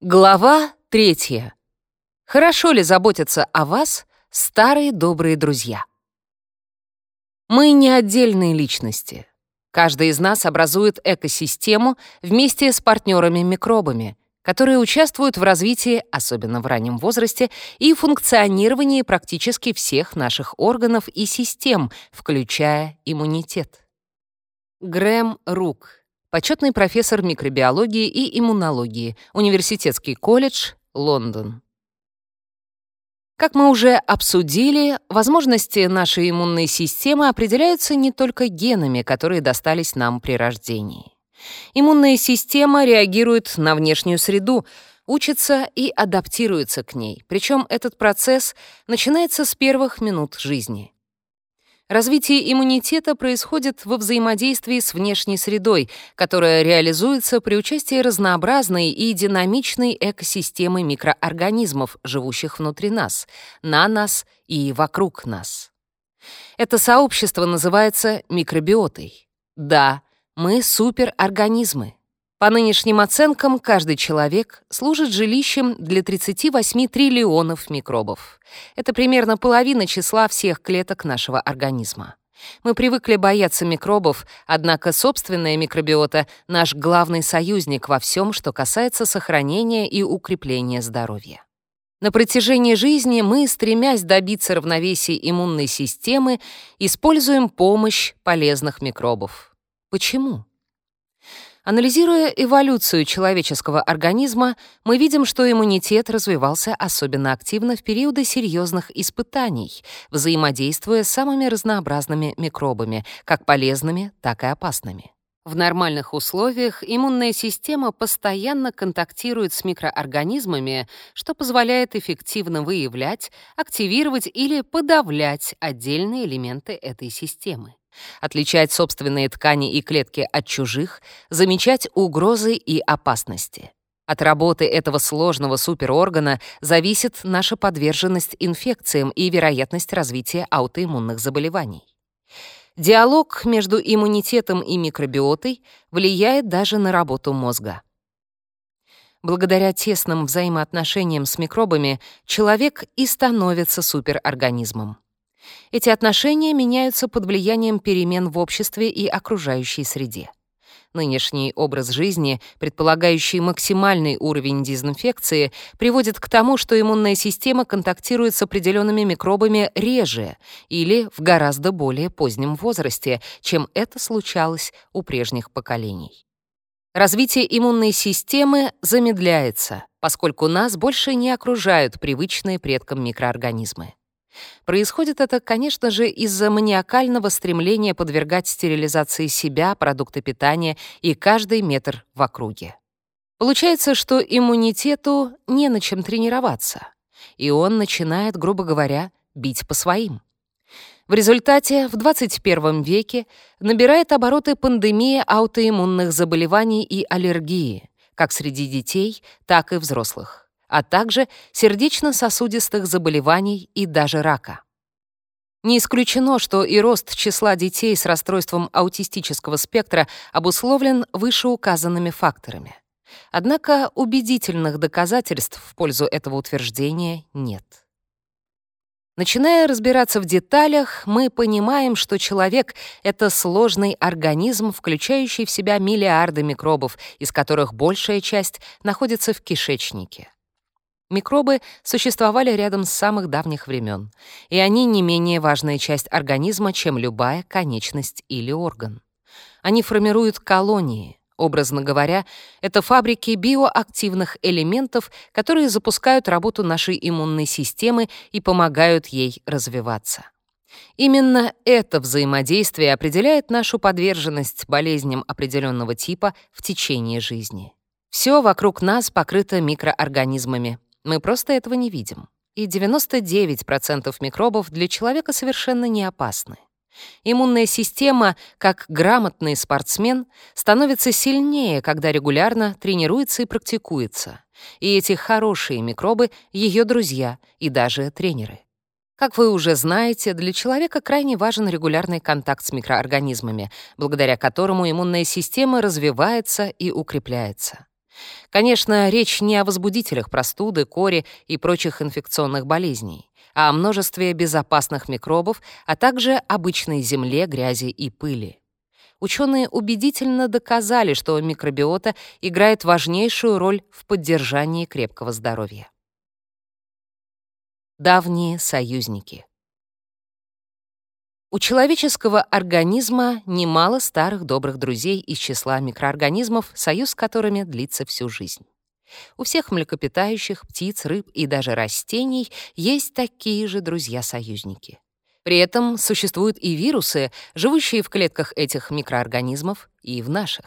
Глава третья. Хорошо ли заботятся о вас старые добрые друзья? Мы не отдельные личности. Каждый из нас образует экосистему вместе с партнерами-микробами, которые участвуют в развитии, особенно в раннем возрасте, и функционировании практически всех наших органов и систем, включая иммунитет. Грэм Рук, почетный профессор микробиологии и иммунологии, Университетский колледж, Лондон. Как мы уже обсудили, возможности нашей иммунной системы определяются не только генами, которые достались нам при рождении. Иммунная система реагирует на внешнюю среду, учится и адаптируется к ней, причем этот процесс начинается с первых минут жизни. Развитие иммунитета происходит во взаимодействии с внешней средой, которая реализуется при участии разнообразной и динамичной экосистемы микроорганизмов, живущих внутри нас, на нас и вокруг нас. Это сообщество называется микробиотой. Да, мы суперорганизмы. По нынешним оценкам, каждый человек служит жилищем для 38 триллионов микробов. Это примерно половина числа всех клеток нашего организма. Мы привыкли бояться микробов, однако собственная микробиота — наш главный союзник во всем, что касается сохранения и укрепления здоровья. На протяжении жизни мы, стремясь добиться равновесия иммунной системы, используем помощь полезных микробов. Почему? Анализируя эволюцию человеческого организма, мы видим, что иммунитет развивался особенно активно в периоды серьезных испытаний, взаимодействуя с самыми разнообразными микробами, как полезными, так и опасными. В нормальных условиях иммунная система постоянно контактирует с микроорганизмами, что позволяет эффективно выявлять, активировать или подавлять отдельные элементы этой системы отличать собственные ткани и клетки от чужих, замечать угрозы и опасности. От работы этого сложного супероргана зависит наша подверженность инфекциям и вероятность развития аутоиммунных заболеваний. Диалог между иммунитетом и микробиотой влияет даже на работу мозга. Благодаря тесным взаимоотношениям с микробами человек и становится суперорганизмом. Эти отношения меняются под влиянием перемен в обществе и окружающей среде. Нынешний образ жизни, предполагающий максимальный уровень дезинфекции, приводит к тому, что иммунная система контактирует с определенными микробами реже или в гораздо более позднем возрасте, чем это случалось у прежних поколений. Развитие иммунной системы замедляется, поскольку нас больше не окружают привычные предкам микроорганизмы. Происходит это, конечно же, из-за маниакального стремления подвергать стерилизации себя, продукты питания и каждый метр в округе. Получается, что иммунитету не на чем тренироваться, и он начинает, грубо говоря, бить по своим. В результате в 21 веке набирает обороты пандемия аутоиммунных заболеваний и аллергии, как среди детей, так и взрослых а также сердечно-сосудистых заболеваний и даже рака. Не исключено, что и рост числа детей с расстройством аутистического спектра обусловлен вышеуказанными факторами. Однако убедительных доказательств в пользу этого утверждения нет. Начиная разбираться в деталях, мы понимаем, что человек — это сложный организм, включающий в себя миллиарды микробов, из которых большая часть находится в кишечнике. Микробы существовали рядом с самых давних времен, и они не менее важная часть организма, чем любая конечность или орган. Они формируют колонии. Образно говоря, это фабрики биоактивных элементов, которые запускают работу нашей иммунной системы и помогают ей развиваться. Именно это взаимодействие определяет нашу подверженность болезням определенного типа в течение жизни. Все вокруг нас покрыто микроорганизмами. Мы просто этого не видим. И 99% микробов для человека совершенно не опасны. Иммунная система, как грамотный спортсмен, становится сильнее, когда регулярно тренируется и практикуется. И эти хорошие микробы — ее друзья и даже тренеры. Как вы уже знаете, для человека крайне важен регулярный контакт с микроорганизмами, благодаря которому иммунная система развивается и укрепляется. Конечно, речь не о возбудителях простуды, кори и прочих инфекционных болезней, а о множестве безопасных микробов, а также обычной земле, грязи и пыли. Ученые убедительно доказали, что микробиота играет важнейшую роль в поддержании крепкого здоровья. Давние союзники. У человеческого организма немало старых добрых друзей из числа микроорганизмов, союз с которыми длится всю жизнь. У всех млекопитающих, птиц, рыб и даже растений есть такие же друзья-союзники. При этом существуют и вирусы, живущие в клетках этих микроорганизмов и в наших.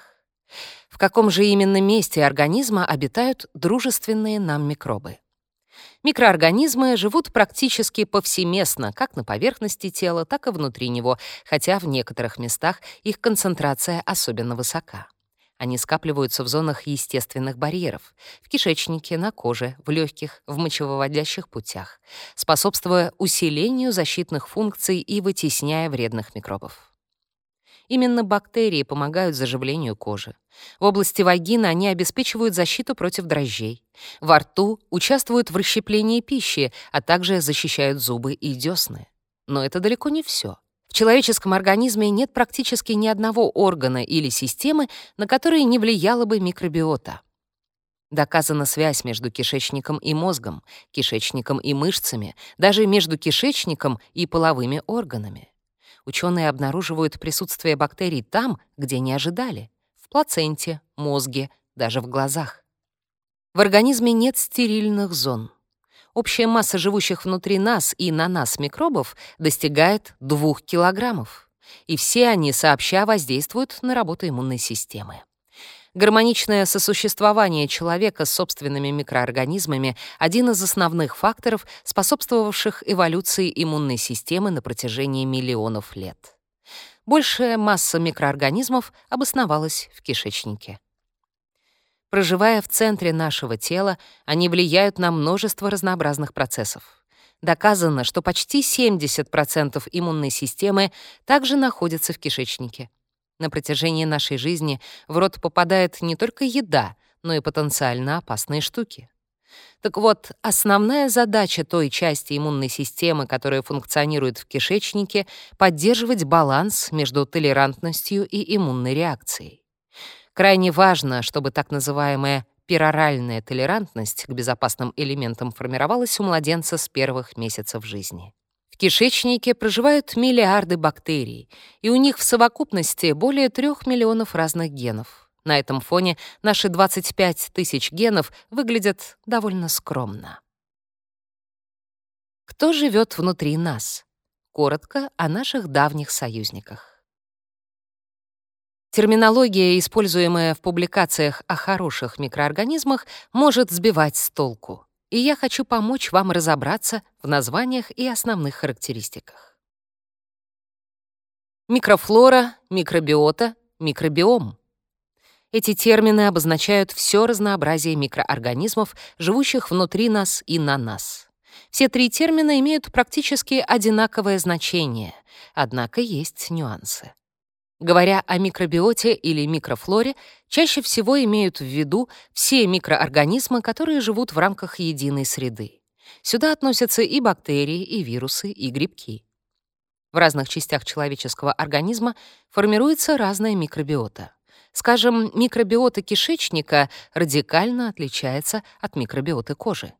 В каком же именно месте организма обитают дружественные нам микробы? Микроорганизмы живут практически повсеместно, как на поверхности тела, так и внутри него, хотя в некоторых местах их концентрация особенно высока. Они скапливаются в зонах естественных барьеров — в кишечнике, на коже, в легких, в мочевыводящих путях, способствуя усилению защитных функций и вытесняя вредных микробов. Именно бактерии помогают заживлению кожи. В области вагины они обеспечивают защиту против дрожжей. Во рту участвуют в расщеплении пищи, а также защищают зубы и десны. Но это далеко не все. В человеческом организме нет практически ни одного органа или системы, на которые не влияла бы микробиота. Доказана связь между кишечником и мозгом, кишечником и мышцами, даже между кишечником и половыми органами ученые обнаруживают присутствие бактерий там, где не ожидали — в плаценте, мозге, даже в глазах. В организме нет стерильных зон. Общая масса живущих внутри нас и на нас микробов достигает 2 килограммов, и все они сообща воздействуют на работу иммунной системы. Гармоничное сосуществование человека с собственными микроорганизмами — один из основных факторов, способствовавших эволюции иммунной системы на протяжении миллионов лет. Большая масса микроорганизмов обосновалась в кишечнике. Проживая в центре нашего тела, они влияют на множество разнообразных процессов. Доказано, что почти 70% иммунной системы также находятся в кишечнике. На протяжении нашей жизни в рот попадает не только еда, но и потенциально опасные штуки. Так вот, основная задача той части иммунной системы, которая функционирует в кишечнике, поддерживать баланс между толерантностью и иммунной реакцией. Крайне важно, чтобы так называемая пероральная толерантность к безопасным элементам формировалась у младенца с первых месяцев жизни кишечнике проживают миллиарды бактерий, и у них в совокупности более трех миллионов разных генов. На этом фоне наши 25 тысяч генов выглядят довольно скромно. Кто живет внутри нас? Коротко о наших давних союзниках. Терминология, используемая в публикациях о хороших микроорганизмах, может сбивать с толку и я хочу помочь вам разобраться в названиях и основных характеристиках. Микрофлора, микробиота, микробиом. Эти термины обозначают все разнообразие микроорганизмов, живущих внутри нас и на нас. Все три термина имеют практически одинаковое значение, однако есть нюансы. Говоря о микробиоте или микрофлоре, чаще всего имеют в виду все микроорганизмы, которые живут в рамках единой среды. Сюда относятся и бактерии, и вирусы, и грибки. В разных частях человеческого организма формируется разная микробиота. Скажем, микробиота кишечника радикально отличается от микробиоты кожи.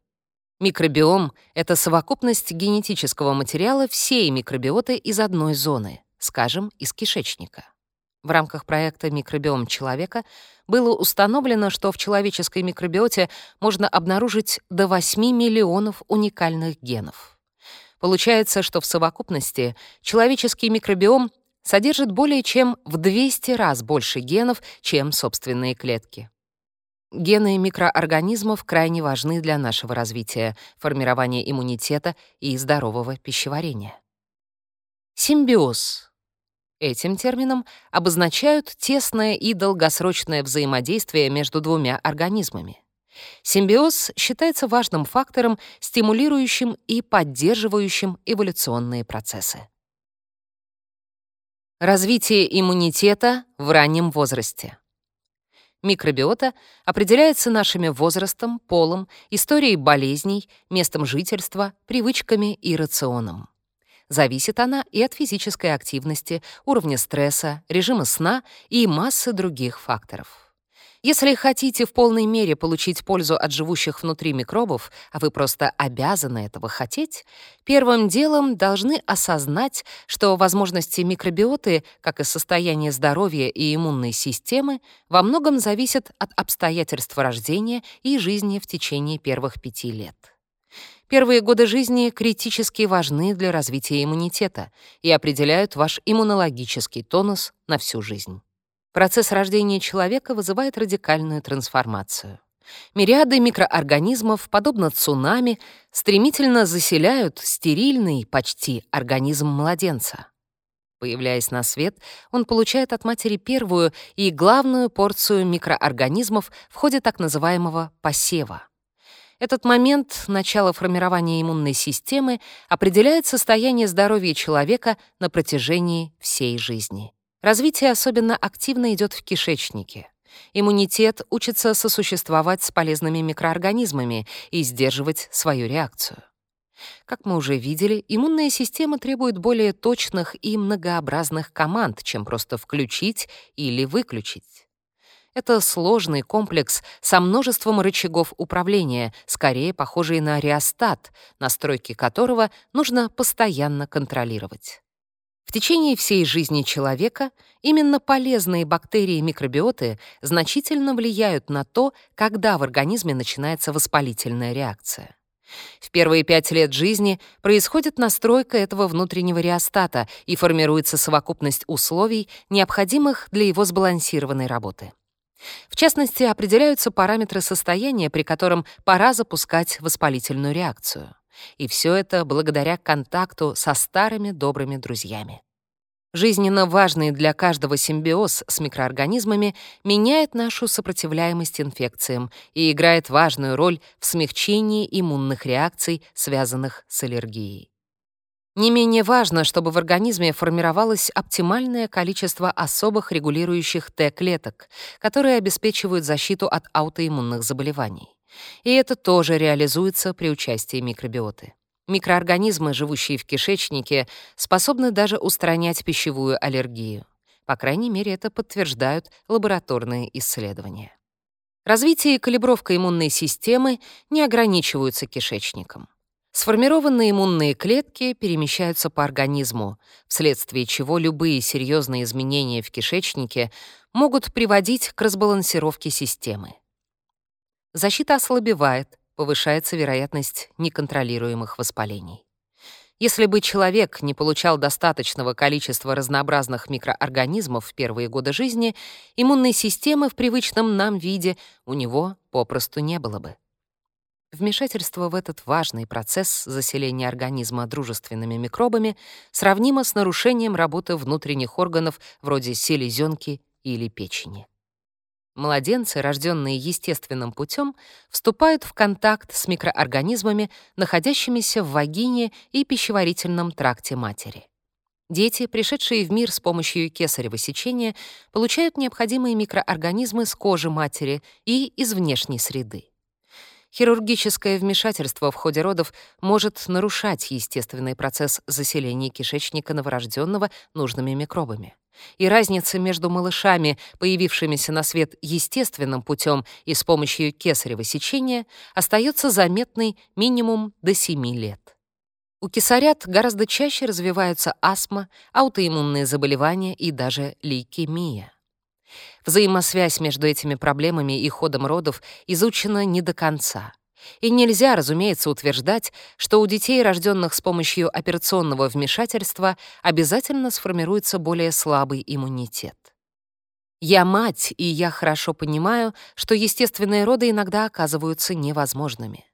Микробиом — это совокупность генетического материала всей микробиоты из одной зоны, скажем, из кишечника. В рамках проекта «Микробиом человека» было установлено, что в человеческой микробиоте можно обнаружить до 8 миллионов уникальных генов. Получается, что в совокупности человеческий микробиом содержит более чем в 200 раз больше генов, чем собственные клетки. Гены микроорганизмов крайне важны для нашего развития, формирования иммунитета и здорового пищеварения. Симбиоз Этим термином обозначают тесное и долгосрочное взаимодействие между двумя организмами. Симбиоз считается важным фактором, стимулирующим и поддерживающим эволюционные процессы. Развитие иммунитета в раннем возрасте. Микробиота определяется нашими возрастом, полом, историей болезней, местом жительства, привычками и рационом. Зависит она и от физической активности, уровня стресса, режима сна и массы других факторов. Если хотите в полной мере получить пользу от живущих внутри микробов, а вы просто обязаны этого хотеть, первым делом должны осознать, что возможности микробиоты, как и состояние здоровья и иммунной системы, во многом зависят от обстоятельств рождения и жизни в течение первых пяти лет. Первые годы жизни критически важны для развития иммунитета и определяют ваш иммунологический тонус на всю жизнь. Процесс рождения человека вызывает радикальную трансформацию. Мириады микроорганизмов, подобно цунами, стремительно заселяют стерильный, почти организм младенца. Появляясь на свет, он получает от матери первую и главную порцию микроорганизмов в ходе так называемого посева. Этот момент начала формирования иммунной системы определяет состояние здоровья человека на протяжении всей жизни. Развитие особенно активно идет в кишечнике. Иммунитет учится сосуществовать с полезными микроорганизмами и сдерживать свою реакцию. Как мы уже видели, иммунная система требует более точных и многообразных команд, чем просто включить или выключить. Это сложный комплекс со множеством рычагов управления, скорее похожий на реостат, настройки которого нужно постоянно контролировать. В течение всей жизни человека именно полезные бактерии микробиоты значительно влияют на то, когда в организме начинается воспалительная реакция. В первые пять лет жизни происходит настройка этого внутреннего реостата и формируется совокупность условий, необходимых для его сбалансированной работы. В частности, определяются параметры состояния, при котором пора запускать воспалительную реакцию. И все это благодаря контакту со старыми добрыми друзьями. Жизненно важный для каждого симбиоз с микроорганизмами меняет нашу сопротивляемость инфекциям и играет важную роль в смягчении иммунных реакций, связанных с аллергией. Не менее важно, чтобы в организме формировалось оптимальное количество особых регулирующих Т-клеток, которые обеспечивают защиту от аутоиммунных заболеваний. И это тоже реализуется при участии микробиоты. Микроорганизмы, живущие в кишечнике, способны даже устранять пищевую аллергию. По крайней мере, это подтверждают лабораторные исследования. Развитие и калибровка иммунной системы не ограничиваются кишечником. Сформированные иммунные клетки перемещаются по организму, вследствие чего любые серьезные изменения в кишечнике могут приводить к разбалансировке системы. Защита ослабевает, повышается вероятность неконтролируемых воспалений. Если бы человек не получал достаточного количества разнообразных микроорганизмов в первые годы жизни, иммунной системы в привычном нам виде у него попросту не было бы. Вмешательство в этот важный процесс заселения организма дружественными микробами сравнимо с нарушением работы внутренних органов вроде селезенки или печени. Младенцы, рожденные естественным путем, вступают в контакт с микроорганизмами, находящимися в вагине и пищеварительном тракте матери. Дети, пришедшие в мир с помощью кесарево сечения, получают необходимые микроорганизмы с кожи матери и из внешней среды. Хирургическое вмешательство в ходе родов может нарушать естественный процесс заселения кишечника новорожденного нужными микробами. И разница между малышами, появившимися на свет естественным путем и с помощью кесарево сечения, остается заметной минимум до 7 лет. У кесарят гораздо чаще развиваются астма, аутоиммунные заболевания и даже лейкемия. Взаимосвязь между этими проблемами и ходом родов изучена не до конца. И нельзя, разумеется, утверждать, что у детей, рожденных с помощью операционного вмешательства, обязательно сформируется более слабый иммунитет. Я мать, и я хорошо понимаю, что естественные роды иногда оказываются невозможными.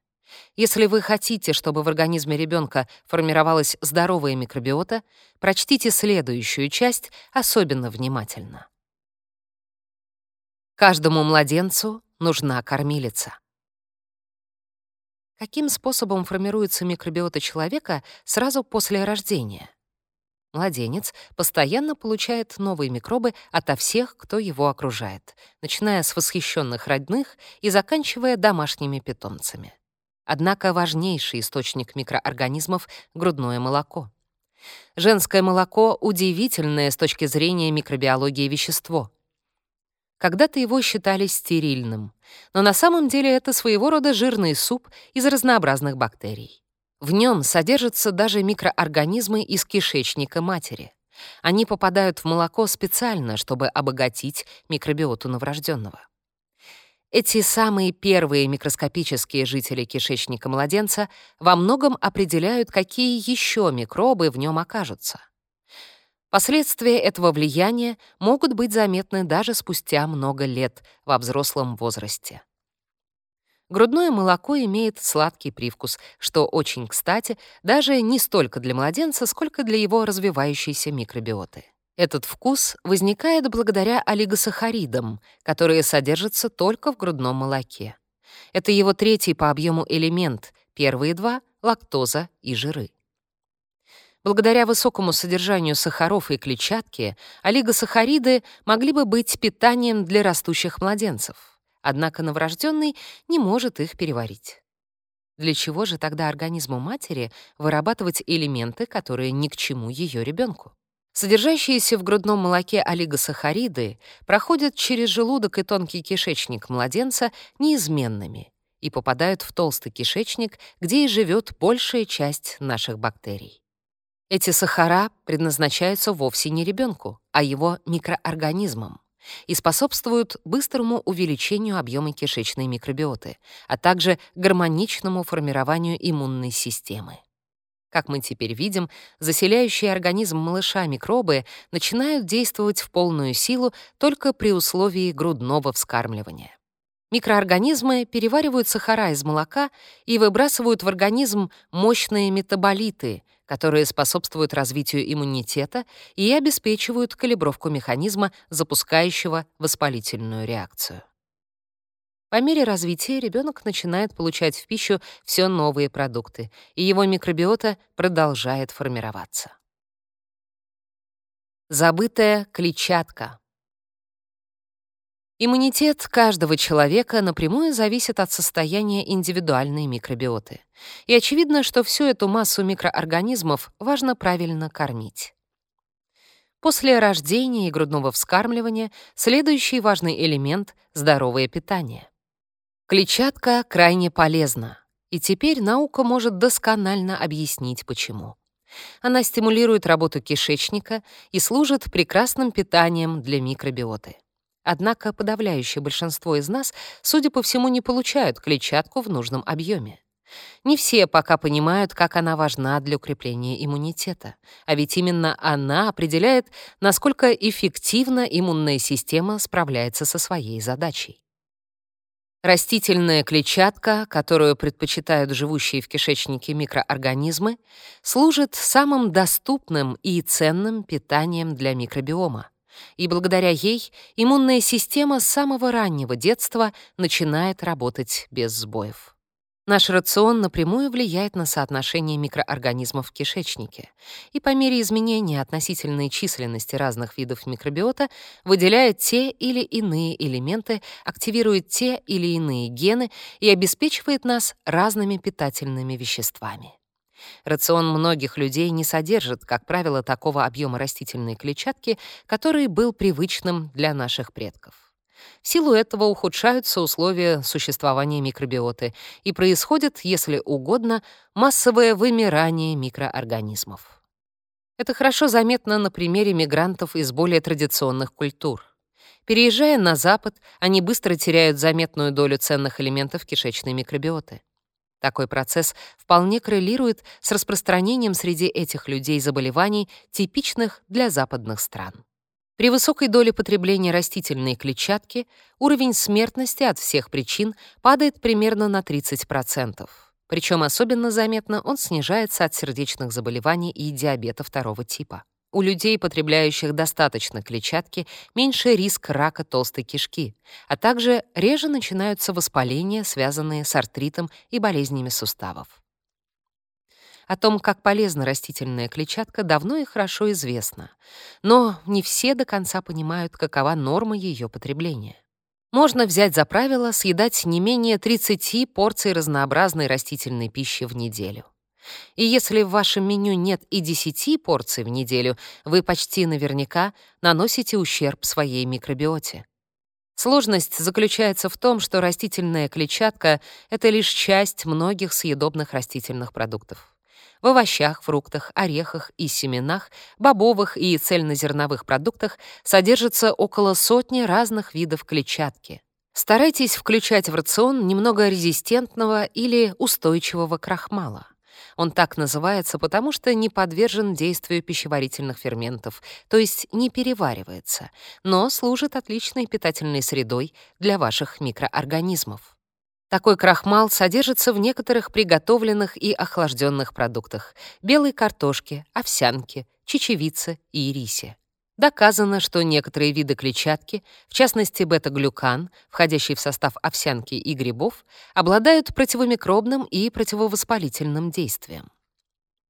Если вы хотите, чтобы в организме ребенка формировалась здоровая микробиота, прочтите следующую часть особенно внимательно. Каждому младенцу нужна кормилица. Каким способом формируется микробиота человека сразу после рождения? Младенец постоянно получает новые микробы ото всех, кто его окружает, начиная с восхищенных родных и заканчивая домашними питомцами. Однако важнейший источник микроорганизмов — грудное молоко. Женское молоко — удивительное с точки зрения микробиологии вещество. Когда-то его считали стерильным, но на самом деле это своего рода жирный суп из разнообразных бактерий. В нем содержатся даже микроорганизмы из кишечника матери. Они попадают в молоко специально, чтобы обогатить микробиоту новорожденного. Эти самые первые микроскопические жители кишечника младенца во многом определяют, какие еще микробы в нем окажутся. Последствия этого влияния могут быть заметны даже спустя много лет во взрослом возрасте. Грудное молоко имеет сладкий привкус, что очень кстати даже не столько для младенца, сколько для его развивающейся микробиоты. Этот вкус возникает благодаря олигосахаридам, которые содержатся только в грудном молоке. Это его третий по объему элемент, первые два — лактоза и жиры. Благодаря высокому содержанию сахаров и клетчатки, олигосахариды могли бы быть питанием для растущих младенцев. Однако новорожденный не может их переварить. Для чего же тогда организму матери вырабатывать элементы, которые ни к чему ее ребенку? Содержащиеся в грудном молоке олигосахариды проходят через желудок и тонкий кишечник младенца неизменными и попадают в толстый кишечник, где и живет большая часть наших бактерий. Эти сахара предназначаются вовсе не ребенку, а его микроорганизмам и способствуют быстрому увеличению объема кишечной микробиоты, а также гармоничному формированию иммунной системы. Как мы теперь видим, заселяющие организм малыша микробы начинают действовать в полную силу только при условии грудного вскармливания. Микроорганизмы переваривают сахара из молока и выбрасывают в организм мощные метаболиты, которые способствуют развитию иммунитета и обеспечивают калибровку механизма, запускающего воспалительную реакцию. По мере развития ребенок начинает получать в пищу все новые продукты, и его микробиота продолжает формироваться. Забытая клетчатка. Иммунитет каждого человека напрямую зависит от состояния индивидуальной микробиоты. И очевидно, что всю эту массу микроорганизмов важно правильно кормить. После рождения и грудного вскармливания следующий важный элемент — здоровое питание. Клетчатка крайне полезна, и теперь наука может досконально объяснить, почему. Она стимулирует работу кишечника и служит прекрасным питанием для микробиоты. Однако подавляющее большинство из нас, судя по всему, не получают клетчатку в нужном объеме. Не все пока понимают, как она важна для укрепления иммунитета. А ведь именно она определяет, насколько эффективно иммунная система справляется со своей задачей. Растительная клетчатка, которую предпочитают живущие в кишечнике микроорганизмы, служит самым доступным и ценным питанием для микробиома и благодаря ей иммунная система с самого раннего детства начинает работать без сбоев. Наш рацион напрямую влияет на соотношение микроорганизмов в кишечнике, и по мере изменения относительной численности разных видов микробиота выделяет те или иные элементы, активирует те или иные гены и обеспечивает нас разными питательными веществами. Рацион многих людей не содержит, как правило, такого объема растительной клетчатки, который был привычным для наших предков. В силу этого ухудшаются условия существования микробиоты и происходит, если угодно, массовое вымирание микроорганизмов. Это хорошо заметно на примере мигрантов из более традиционных культур. Переезжая на Запад, они быстро теряют заметную долю ценных элементов кишечной микробиоты. Такой процесс вполне коррелирует с распространением среди этих людей заболеваний, типичных для западных стран. При высокой доле потребления растительной клетчатки уровень смертности от всех причин падает примерно на 30%. Причем особенно заметно он снижается от сердечных заболеваний и диабета второго типа. У людей, потребляющих достаточно клетчатки, меньше риск рака толстой кишки, а также реже начинаются воспаления, связанные с артритом и болезнями суставов. О том, как полезна растительная клетчатка, давно и хорошо известно, но не все до конца понимают, какова норма ее потребления. Можно взять за правило съедать не менее 30 порций разнообразной растительной пищи в неделю. И если в вашем меню нет и 10 порций в неделю, вы почти наверняка наносите ущерб своей микробиоте. Сложность заключается в том, что растительная клетчатка — это лишь часть многих съедобных растительных продуктов. В овощах, фруктах, орехах и семенах, бобовых и цельнозерновых продуктах содержится около сотни разных видов клетчатки. Старайтесь включать в рацион немного резистентного или устойчивого крахмала. Он так называется, потому что не подвержен действию пищеварительных ферментов, то есть не переваривается, но служит отличной питательной средой для ваших микроорганизмов. Такой крахмал содержится в некоторых приготовленных и охлажденных продуктах — белой картошке, овсянке, чечевице и рисе. Доказано, что некоторые виды клетчатки, в частности бета-глюкан, входящий в состав овсянки и грибов, обладают противомикробным и противовоспалительным действием.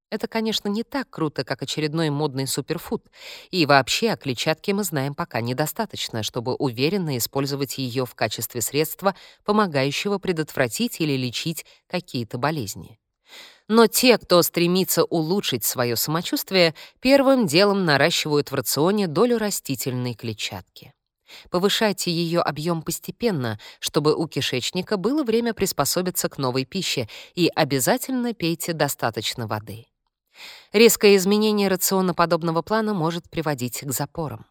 Это, конечно, не так круто, как очередной модный суперфуд, и вообще о клетчатке мы знаем пока недостаточно, чтобы уверенно использовать ее в качестве средства, помогающего предотвратить или лечить какие-то болезни. Но те, кто стремится улучшить свое самочувствие, первым делом наращивают в рационе долю растительной клетчатки. Повышайте ее объем постепенно, чтобы у кишечника было время приспособиться к новой пище, и обязательно пейте достаточно воды. Резкое изменение рациона подобного плана может приводить к запорам.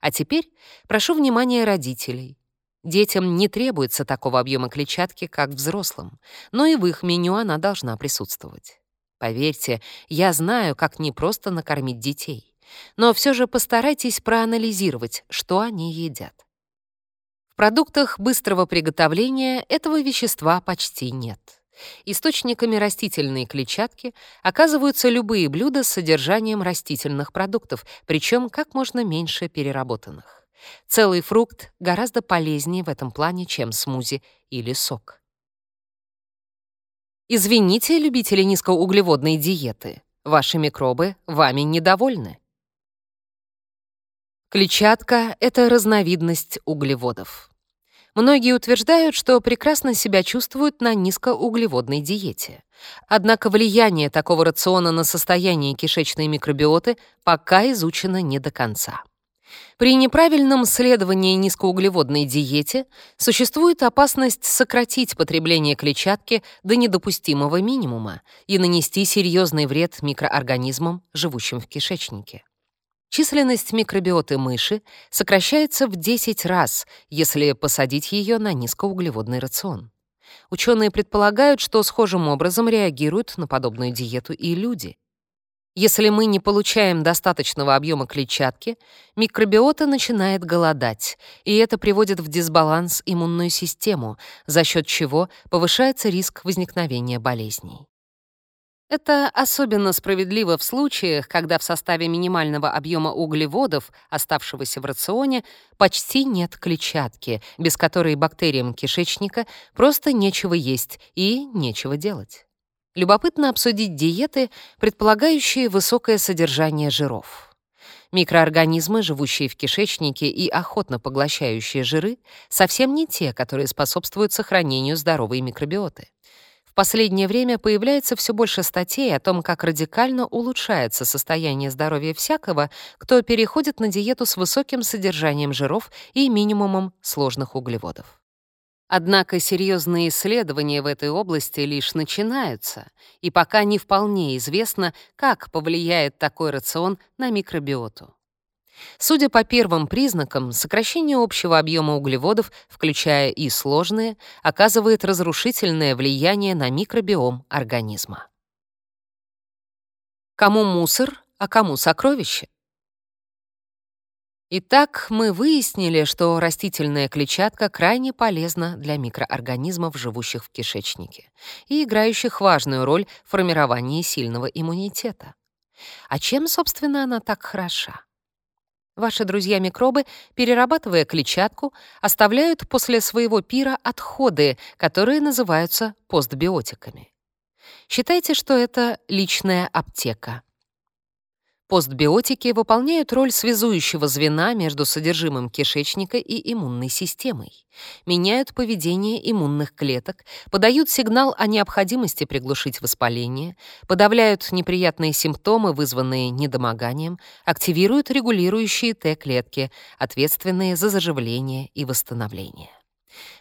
А теперь прошу внимания родителей. Детям не требуется такого объема клетчатки, как взрослым, но и в их меню она должна присутствовать. Поверьте, я знаю, как непросто накормить детей, но все же постарайтесь проанализировать, что они едят. В продуктах быстрого приготовления этого вещества почти нет. Источниками растительной клетчатки оказываются любые блюда с содержанием растительных продуктов, причем как можно меньше переработанных. Целый фрукт гораздо полезнее в этом плане, чем смузи или сок. Извините, любители низкоуглеводной диеты, ваши микробы вами недовольны. Клетчатка — это разновидность углеводов. Многие утверждают, что прекрасно себя чувствуют на низкоуглеводной диете. Однако влияние такого рациона на состояние кишечной микробиоты пока изучено не до конца. При неправильном следовании низкоуглеводной диете существует опасность сократить потребление клетчатки до недопустимого минимума и нанести серьезный вред микроорганизмам, живущим в кишечнике. Численность микробиоты мыши сокращается в 10 раз, если посадить ее на низкоуглеводный рацион. Ученые предполагают, что схожим образом реагируют на подобную диету и люди. Если мы не получаем достаточного объема клетчатки, микробиота начинает голодать, и это приводит в дисбаланс иммунную систему, за счет чего повышается риск возникновения болезней. Это особенно справедливо в случаях, когда в составе минимального объема углеводов, оставшегося в рационе, почти нет клетчатки, без которой бактериям кишечника просто нечего есть и нечего делать. Любопытно обсудить диеты, предполагающие высокое содержание жиров. Микроорганизмы, живущие в кишечнике и охотно поглощающие жиры, совсем не те, которые способствуют сохранению здоровой микробиоты последнее время появляется все больше статей о том, как радикально улучшается состояние здоровья всякого, кто переходит на диету с высоким содержанием жиров и минимумом сложных углеводов. Однако серьезные исследования в этой области лишь начинаются, и пока не вполне известно, как повлияет такой рацион на микробиоту. Судя по первым признакам, сокращение общего объема углеводов, включая и сложные, оказывает разрушительное влияние на микробиом организма. Кому мусор, а кому сокровище? Итак, мы выяснили, что растительная клетчатка крайне полезна для микроорганизмов, живущих в кишечнике, и играющих важную роль в формировании сильного иммунитета. А чем, собственно, она так хороша? Ваши друзья-микробы, перерабатывая клетчатку, оставляют после своего пира отходы, которые называются постбиотиками. Считайте, что это личная аптека. Постбиотики выполняют роль связующего звена между содержимым кишечника и иммунной системой, меняют поведение иммунных клеток, подают сигнал о необходимости приглушить воспаление, подавляют неприятные симптомы, вызванные недомоганием, активируют регулирующие Т-клетки, ответственные за заживление и восстановление.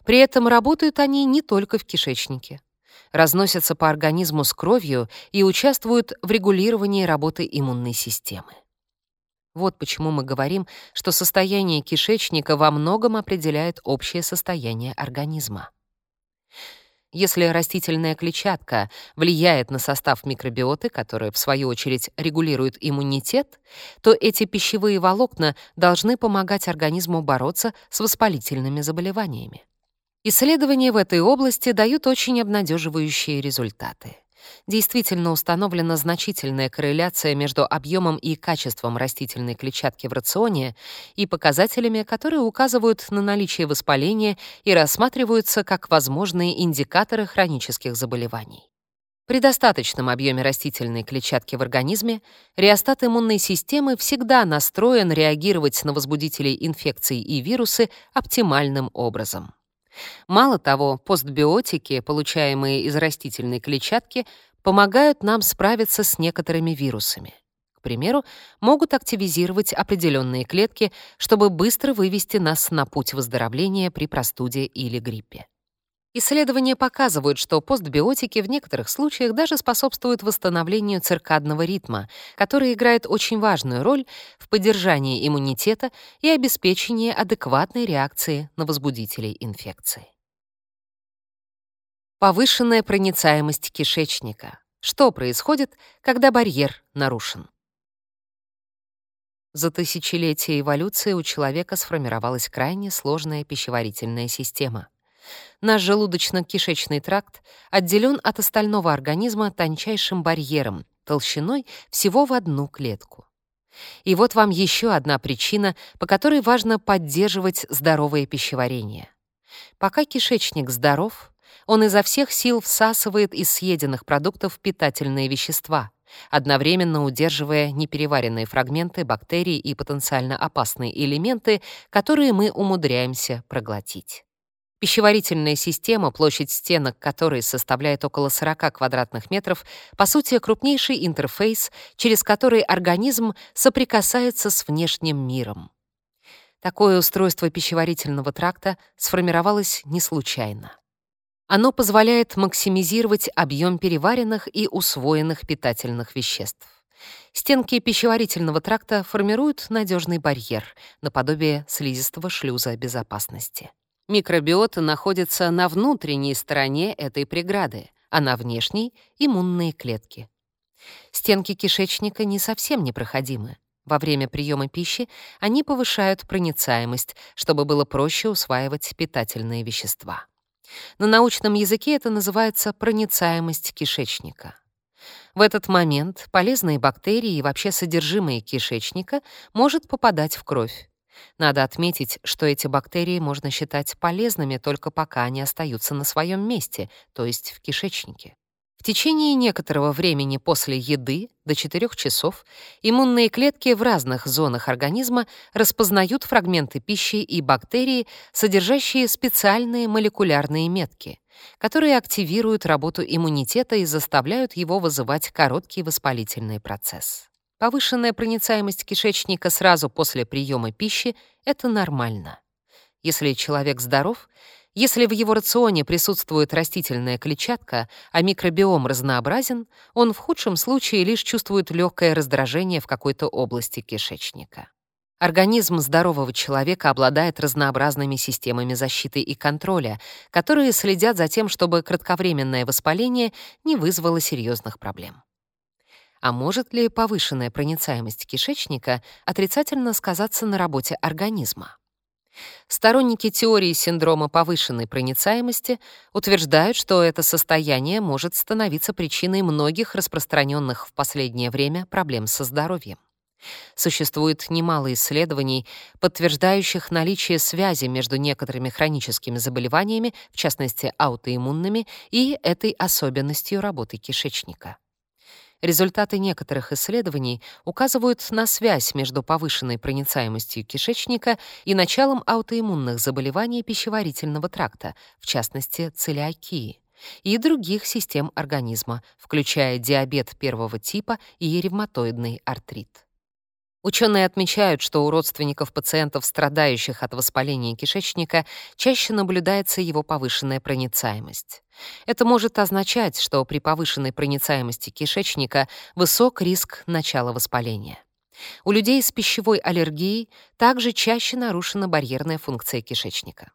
При этом работают они не только в кишечнике разносятся по организму с кровью и участвуют в регулировании работы иммунной системы. Вот почему мы говорим, что состояние кишечника во многом определяет общее состояние организма. Если растительная клетчатка влияет на состав микробиоты, которая, в свою очередь, регулирует иммунитет, то эти пищевые волокна должны помогать организму бороться с воспалительными заболеваниями. Исследования в этой области дают очень обнадеживающие результаты. Действительно установлена значительная корреляция между объемом и качеством растительной клетчатки в рационе и показателями, которые указывают на наличие воспаления и рассматриваются как возможные индикаторы хронических заболеваний. При достаточном объеме растительной клетчатки в организме реостат иммунной системы всегда настроен реагировать на возбудителей инфекций и вирусы оптимальным образом. Мало того, постбиотики, получаемые из растительной клетчатки, помогают нам справиться с некоторыми вирусами. К примеру, могут активизировать определенные клетки, чтобы быстро вывести нас на путь выздоровления при простуде или гриппе. Исследования показывают, что постбиотики в некоторых случаях даже способствуют восстановлению циркадного ритма, который играет очень важную роль в поддержании иммунитета и обеспечении адекватной реакции на возбудителей инфекции. Повышенная проницаемость кишечника. Что происходит, когда барьер нарушен? За тысячелетия эволюции у человека сформировалась крайне сложная пищеварительная система — Наш желудочно-кишечный тракт отделен от остального организма тончайшим барьером, толщиной всего в одну клетку. И вот вам еще одна причина, по которой важно поддерживать здоровое пищеварение. Пока кишечник здоров, он изо всех сил всасывает из съеденных продуктов питательные вещества, одновременно удерживая непереваренные фрагменты, бактерий и потенциально опасные элементы, которые мы умудряемся проглотить. Пищеварительная система, площадь стенок которой составляет около 40 квадратных метров, по сути, крупнейший интерфейс, через который организм соприкасается с внешним миром. Такое устройство пищеварительного тракта сформировалось не случайно. Оно позволяет максимизировать объем переваренных и усвоенных питательных веществ. Стенки пищеварительного тракта формируют надежный барьер, наподобие слизистого шлюза безопасности. Микробиота находится на внутренней стороне этой преграды, а на внешней — иммунные клетки. Стенки кишечника не совсем непроходимы. Во время приема пищи они повышают проницаемость, чтобы было проще усваивать питательные вещества. На научном языке это называется проницаемость кишечника. В этот момент полезные бактерии и вообще содержимое кишечника может попадать в кровь. Надо отметить, что эти бактерии можно считать полезными только пока они остаются на своем месте, то есть в кишечнике. В течение некоторого времени после еды, до 4 часов, иммунные клетки в разных зонах организма распознают фрагменты пищи и бактерии, содержащие специальные молекулярные метки, которые активируют работу иммунитета и заставляют его вызывать короткий воспалительный процесс. Повышенная проницаемость кишечника сразу после приема пищи — это нормально. Если человек здоров, если в его рационе присутствует растительная клетчатка, а микробиом разнообразен, он в худшем случае лишь чувствует легкое раздражение в какой-то области кишечника. Организм здорового человека обладает разнообразными системами защиты и контроля, которые следят за тем, чтобы кратковременное воспаление не вызвало серьезных проблем. А может ли повышенная проницаемость кишечника отрицательно сказаться на работе организма? Сторонники теории синдрома повышенной проницаемости утверждают, что это состояние может становиться причиной многих распространенных в последнее время проблем со здоровьем. Существует немало исследований, подтверждающих наличие связи между некоторыми хроническими заболеваниями, в частности аутоиммунными, и этой особенностью работы кишечника. Результаты некоторых исследований указывают на связь между повышенной проницаемостью кишечника и началом аутоиммунных заболеваний пищеварительного тракта, в частности целиакии, и других систем организма, включая диабет первого типа и ревматоидный артрит. Ученые отмечают, что у родственников пациентов, страдающих от воспаления кишечника, чаще наблюдается его повышенная проницаемость. Это может означать, что при повышенной проницаемости кишечника высок риск начала воспаления. У людей с пищевой аллергией также чаще нарушена барьерная функция кишечника.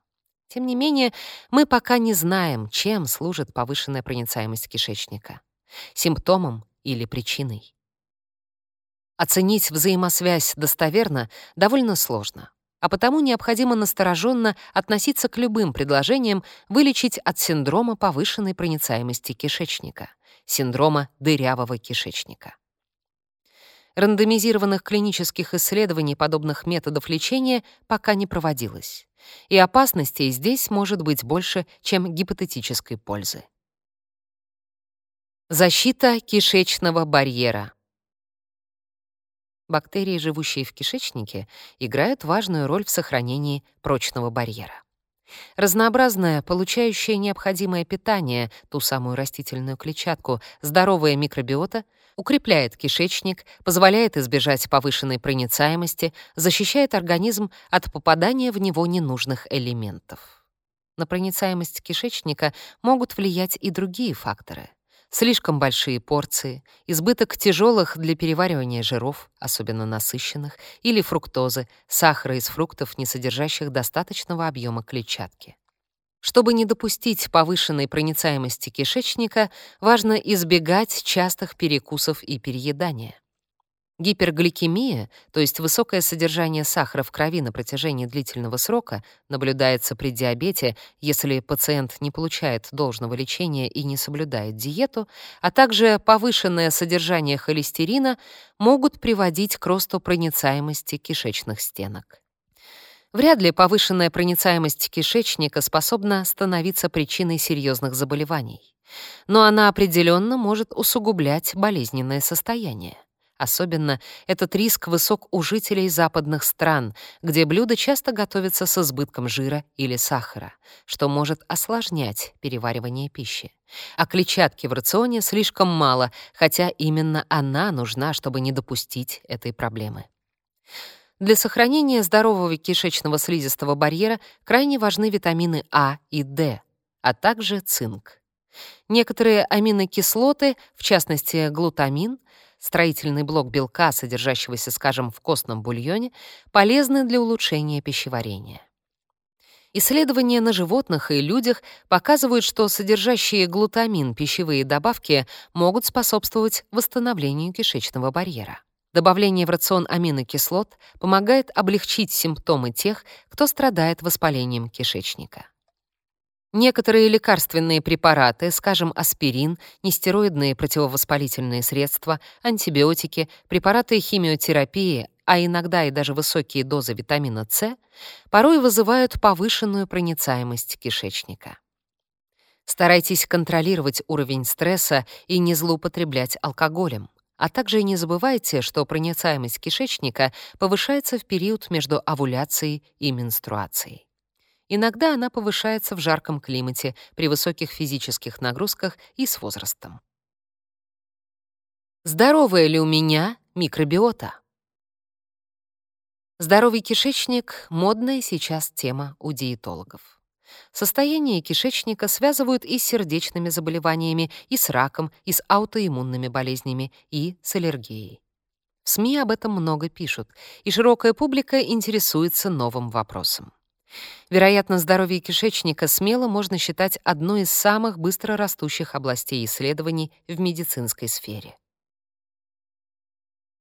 Тем не менее, мы пока не знаем, чем служит повышенная проницаемость кишечника — симптомом или причиной. Оценить взаимосвязь достоверно довольно сложно, а потому необходимо настороженно относиться к любым предложениям вылечить от синдрома повышенной проницаемости кишечника, синдрома дырявого кишечника. Рандомизированных клинических исследований подобных методов лечения пока не проводилось, и опасностей здесь может быть больше, чем гипотетической пользы. Защита кишечного барьера. Бактерии, живущие в кишечнике, играют важную роль в сохранении прочного барьера. Разнообразное, получающее необходимое питание, ту самую растительную клетчатку, здоровая микробиота укрепляет кишечник, позволяет избежать повышенной проницаемости, защищает организм от попадания в него ненужных элементов. На проницаемость кишечника могут влиять и другие факторы — Слишком большие порции, избыток тяжелых для переваривания жиров, особенно насыщенных, или фруктозы, сахара из фруктов, не содержащих достаточного объема клетчатки. Чтобы не допустить повышенной проницаемости кишечника, важно избегать частых перекусов и переедания. Гипергликемия, то есть высокое содержание сахара в крови на протяжении длительного срока, наблюдается при диабете, если пациент не получает должного лечения и не соблюдает диету, а также повышенное содержание холестерина могут приводить к росту проницаемости кишечных стенок. Вряд ли повышенная проницаемость кишечника способна становиться причиной серьезных заболеваний, но она определенно может усугублять болезненное состояние. Особенно этот риск высок у жителей западных стран, где блюда часто готовятся с избытком жира или сахара, что может осложнять переваривание пищи. А клетчатки в рационе слишком мало, хотя именно она нужна, чтобы не допустить этой проблемы. Для сохранения здорового кишечного слизистого барьера крайне важны витамины А и D, а также цинк. Некоторые аминокислоты, в частности глутамин, строительный блок белка, содержащегося, скажем, в костном бульоне, полезны для улучшения пищеварения. Исследования на животных и людях показывают, что содержащие глутамин пищевые добавки могут способствовать восстановлению кишечного барьера. Добавление в рацион аминокислот помогает облегчить симптомы тех, кто страдает воспалением кишечника. Некоторые лекарственные препараты, скажем, аспирин, нестероидные противовоспалительные средства, антибиотики, препараты химиотерапии, а иногда и даже высокие дозы витамина С, порой вызывают повышенную проницаемость кишечника. Старайтесь контролировать уровень стресса и не злоупотреблять алкоголем. А также не забывайте, что проницаемость кишечника повышается в период между овуляцией и менструацией. Иногда она повышается в жарком климате, при высоких физических нагрузках и с возрастом. Здоровая ли у меня микробиота? Здоровый кишечник — модная сейчас тема у диетологов. Состояние кишечника связывают и с сердечными заболеваниями, и с раком, и с аутоиммунными болезнями, и с аллергией. В СМИ об этом много пишут, и широкая публика интересуется новым вопросом. Вероятно, здоровье кишечника смело можно считать одной из самых быстро растущих областей исследований в медицинской сфере.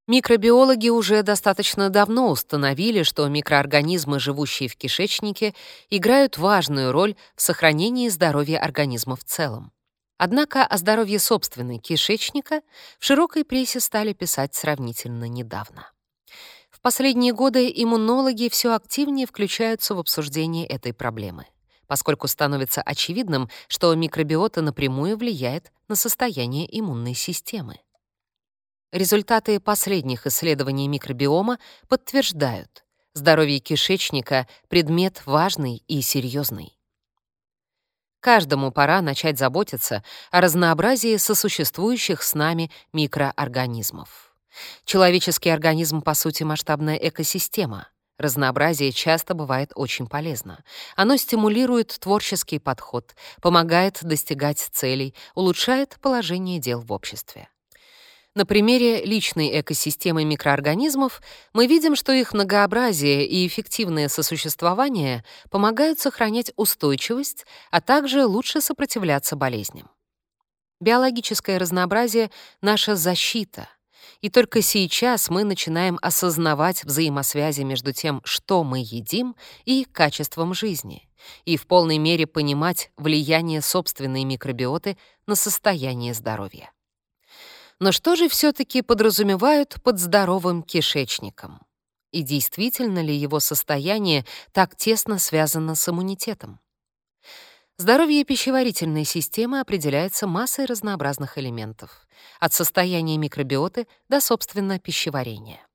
Микробиологи уже достаточно давно установили, что микроорганизмы, живущие в кишечнике, играют важную роль в сохранении здоровья организма в целом. Однако о здоровье собственной кишечника в широкой прессе стали писать сравнительно недавно. Последние годы иммунологи все активнее включаются в обсуждение этой проблемы, поскольку становится очевидным, что микробиота напрямую влияет на состояние иммунной системы. Результаты последних исследований микробиома подтверждают, здоровье кишечника — предмет важный и серьезный. Каждому пора начать заботиться о разнообразии сосуществующих с нами микроорганизмов. Человеческий организм, по сути, масштабная экосистема. Разнообразие часто бывает очень полезно. Оно стимулирует творческий подход, помогает достигать целей, улучшает положение дел в обществе. На примере личной экосистемы микроорганизмов мы видим, что их многообразие и эффективное сосуществование помогают сохранять устойчивость, а также лучше сопротивляться болезням. Биологическое разнообразие — наша защита, и только сейчас мы начинаем осознавать взаимосвязи между тем, что мы едим, и качеством жизни, и в полной мере понимать влияние собственной микробиоты на состояние здоровья. Но что же все-таки подразумевают под здоровым кишечником? И действительно ли его состояние так тесно связано с иммунитетом? Здоровье пищеварительной системы определяется массой разнообразных элементов, от состояния микробиоты до, собственно, пищеварения.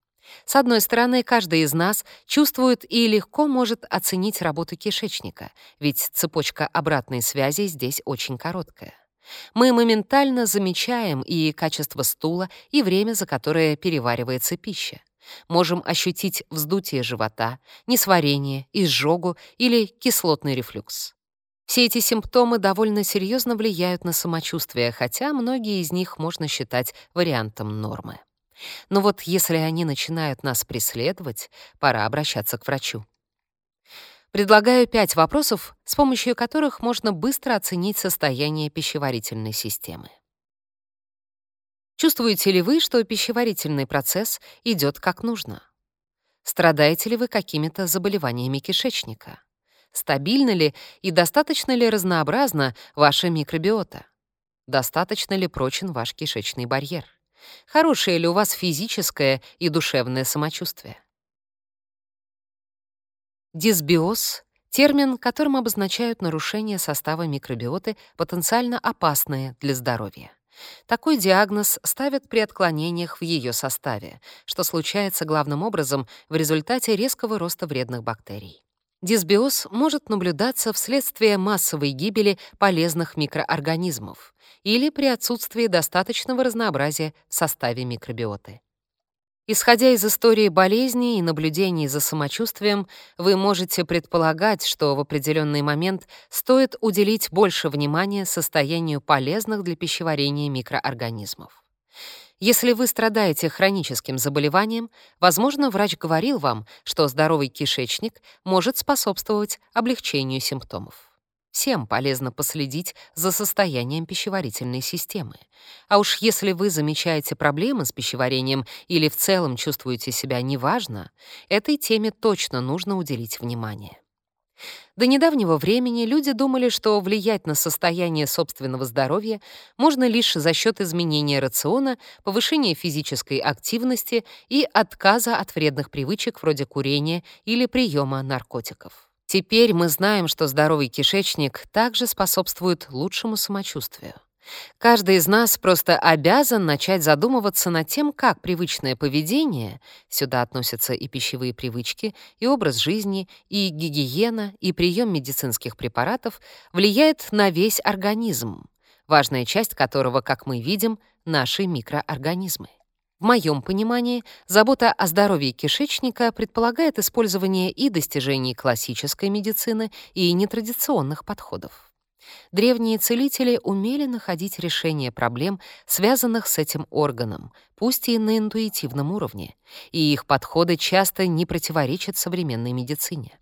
С одной стороны, каждый из нас чувствует и легко может оценить работу кишечника, ведь цепочка обратной связи здесь очень короткая. Мы моментально замечаем и качество стула, и время, за которое переваривается пища. Можем ощутить вздутие живота, несварение, изжогу или кислотный рефлюкс. Все эти симптомы довольно серьезно влияют на самочувствие, хотя многие из них можно считать вариантом нормы. Но вот если они начинают нас преследовать, пора обращаться к врачу. Предлагаю пять вопросов, с помощью которых можно быстро оценить состояние пищеварительной системы. Чувствуете ли вы, что пищеварительный процесс идет как нужно? Страдаете ли вы какими-то заболеваниями кишечника? Стабильно ли и достаточно ли разнообразна ваша микробиота? Достаточно ли прочен ваш кишечный барьер? Хорошее ли у вас физическое и душевное самочувствие? Дисбиоз — термин, которым обозначают нарушение состава микробиоты, потенциально опасные для здоровья. Такой диагноз ставят при отклонениях в ее составе, что случается главным образом в результате резкого роста вредных бактерий. Дисбиоз может наблюдаться вследствие массовой гибели полезных микроорганизмов или при отсутствии достаточного разнообразия в составе микробиоты. Исходя из истории болезни и наблюдений за самочувствием, вы можете предполагать, что в определенный момент стоит уделить больше внимания состоянию полезных для пищеварения микроорганизмов. Если вы страдаете хроническим заболеванием, возможно, врач говорил вам, что здоровый кишечник может способствовать облегчению симптомов. Всем полезно последить за состоянием пищеварительной системы. А уж если вы замечаете проблемы с пищеварением или в целом чувствуете себя неважно, этой теме точно нужно уделить внимание. До недавнего времени люди думали, что влиять на состояние собственного здоровья можно лишь за счет изменения рациона, повышения физической активности и отказа от вредных привычек вроде курения или приема наркотиков. Теперь мы знаем, что здоровый кишечник также способствует лучшему самочувствию. Каждый из нас просто обязан начать задумываться над тем, как привычное поведение, сюда относятся и пищевые привычки, и образ жизни, и гигиена, и прием медицинских препаратов, влияет на весь организм, важная часть которого, как мы видим, наши микроорганизмы. В моем понимании, забота о здоровье кишечника предполагает использование и достижений классической медицины, и нетрадиционных подходов. Древние целители умели находить решение проблем, связанных с этим органом, пусть и на интуитивном уровне, и их подходы часто не противоречат современной медицине.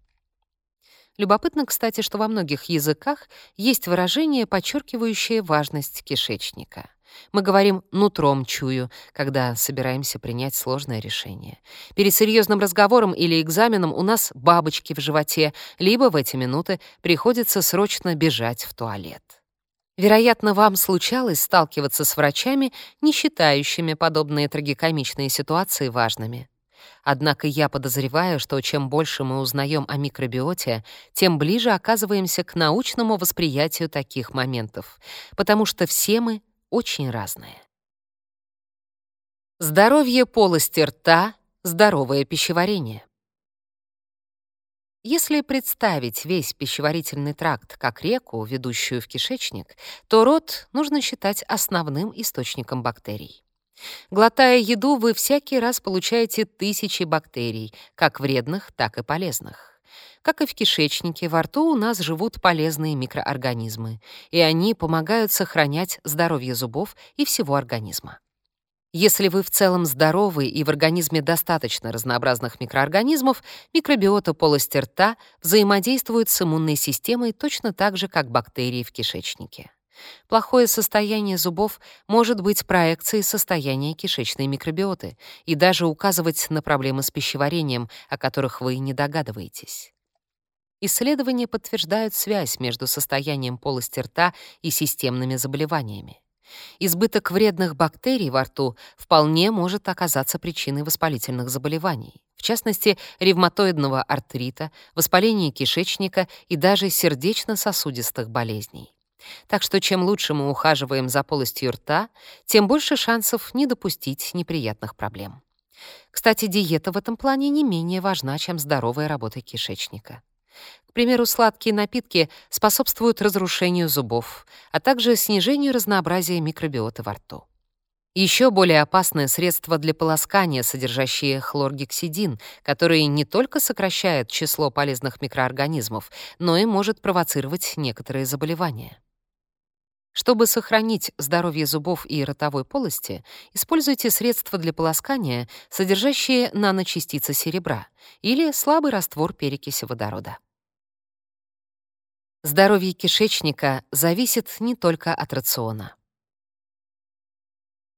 Любопытно, кстати, что во многих языках есть выражение, подчеркивающее важность кишечника. Мы говорим «нутром чую», когда собираемся принять сложное решение. Перед серьезным разговором или экзаменом у нас бабочки в животе, либо в эти минуты приходится срочно бежать в туалет. Вероятно, вам случалось сталкиваться с врачами, не считающими подобные трагикомичные ситуации важными. Однако я подозреваю, что чем больше мы узнаем о микробиоте, тем ближе оказываемся к научному восприятию таких моментов, потому что все мы очень разные. Здоровье полости рта, здоровое пищеварение. Если представить весь пищеварительный тракт как реку, ведущую в кишечник, то рот нужно считать основным источником бактерий. Глотая еду, вы всякий раз получаете тысячи бактерий, как вредных, так и полезных. Как и в кишечнике, во рту у нас живут полезные микроорганизмы, и они помогают сохранять здоровье зубов и всего организма. Если вы в целом здоровы и в организме достаточно разнообразных микроорганизмов, микробиота полости рта взаимодействует с иммунной системой точно так же, как бактерии в кишечнике. Плохое состояние зубов может быть проекцией состояния кишечной микробиоты и даже указывать на проблемы с пищеварением, о которых вы не догадываетесь. Исследования подтверждают связь между состоянием полости рта и системными заболеваниями. Избыток вредных бактерий во рту вполне может оказаться причиной воспалительных заболеваний, в частности, ревматоидного артрита, воспаления кишечника и даже сердечно-сосудистых болезней. Так что чем лучше мы ухаживаем за полостью рта, тем больше шансов не допустить неприятных проблем. Кстати, диета в этом плане не менее важна, чем здоровая работа кишечника. К примеру, сладкие напитки способствуют разрушению зубов, а также снижению разнообразия микробиоты во рту. Еще более опасное средство для полоскания, содержащее хлоргексидин, который не только сокращает число полезных микроорганизмов, но и может провоцировать некоторые заболевания. Чтобы сохранить здоровье зубов и ротовой полости, используйте средства для полоскания, содержащие наночастицы серебра или слабый раствор перекиси водорода. Здоровье кишечника зависит не только от рациона.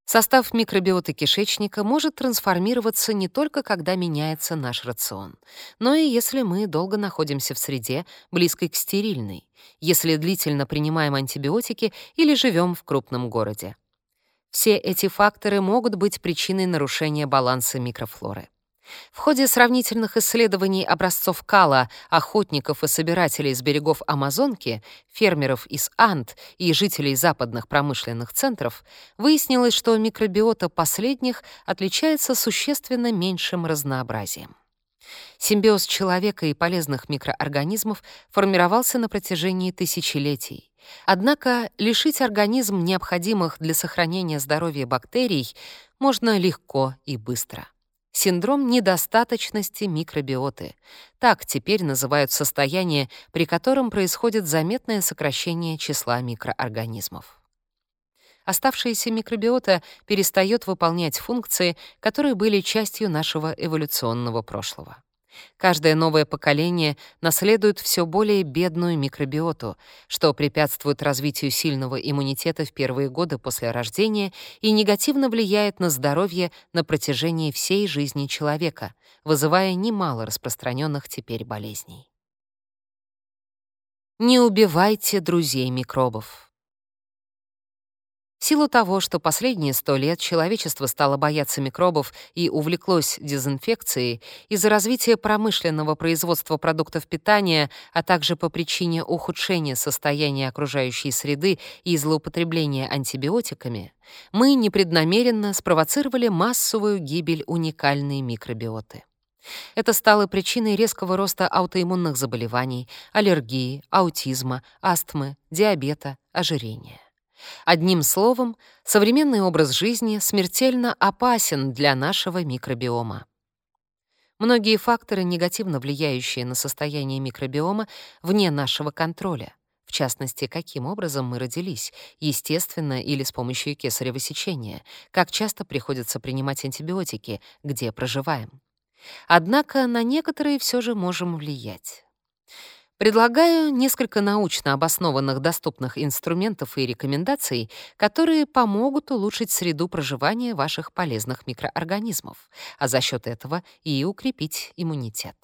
Состав микробиоты кишечника может трансформироваться не только когда меняется наш рацион, но и если мы долго находимся в среде, близкой к стерильной, если длительно принимаем антибиотики или живем в крупном городе. Все эти факторы могут быть причиной нарушения баланса микрофлоры. В ходе сравнительных исследований образцов кала, охотников и собирателей с берегов Амазонки, фермеров из Анд и жителей западных промышленных центров выяснилось, что микробиота последних отличается существенно меньшим разнообразием. Симбиоз человека и полезных микроорганизмов формировался на протяжении тысячелетий. Однако лишить организм необходимых для сохранения здоровья бактерий можно легко и быстро. Синдром недостаточности микробиоты. Так теперь называют состояние, при котором происходит заметное сокращение числа микроорганизмов. Оставшаяся микробиота перестает выполнять функции, которые были частью нашего эволюционного прошлого. Каждое новое поколение наследует все более бедную микробиоту, что препятствует развитию сильного иммунитета в первые годы после рождения и негативно влияет на здоровье на протяжении всей жизни человека, вызывая немало распространенных теперь болезней. Не убивайте друзей микробов. В силу того, что последние сто лет человечество стало бояться микробов и увлеклось дезинфекцией, из-за развития промышленного производства продуктов питания, а также по причине ухудшения состояния окружающей среды и злоупотребления антибиотиками, мы непреднамеренно спровоцировали массовую гибель уникальной микробиоты. Это стало причиной резкого роста аутоиммунных заболеваний, аллергии, аутизма, астмы, диабета, ожирения. Одним словом, современный образ жизни смертельно опасен для нашего микробиома. Многие факторы, негативно влияющие на состояние микробиома, вне нашего контроля. В частности, каким образом мы родились, естественно или с помощью кесарево сечения, как часто приходится принимать антибиотики, где проживаем. Однако на некоторые все же можем влиять. Предлагаю несколько научно обоснованных доступных инструментов и рекомендаций, которые помогут улучшить среду проживания ваших полезных микроорганизмов, а за счет этого и укрепить иммунитет.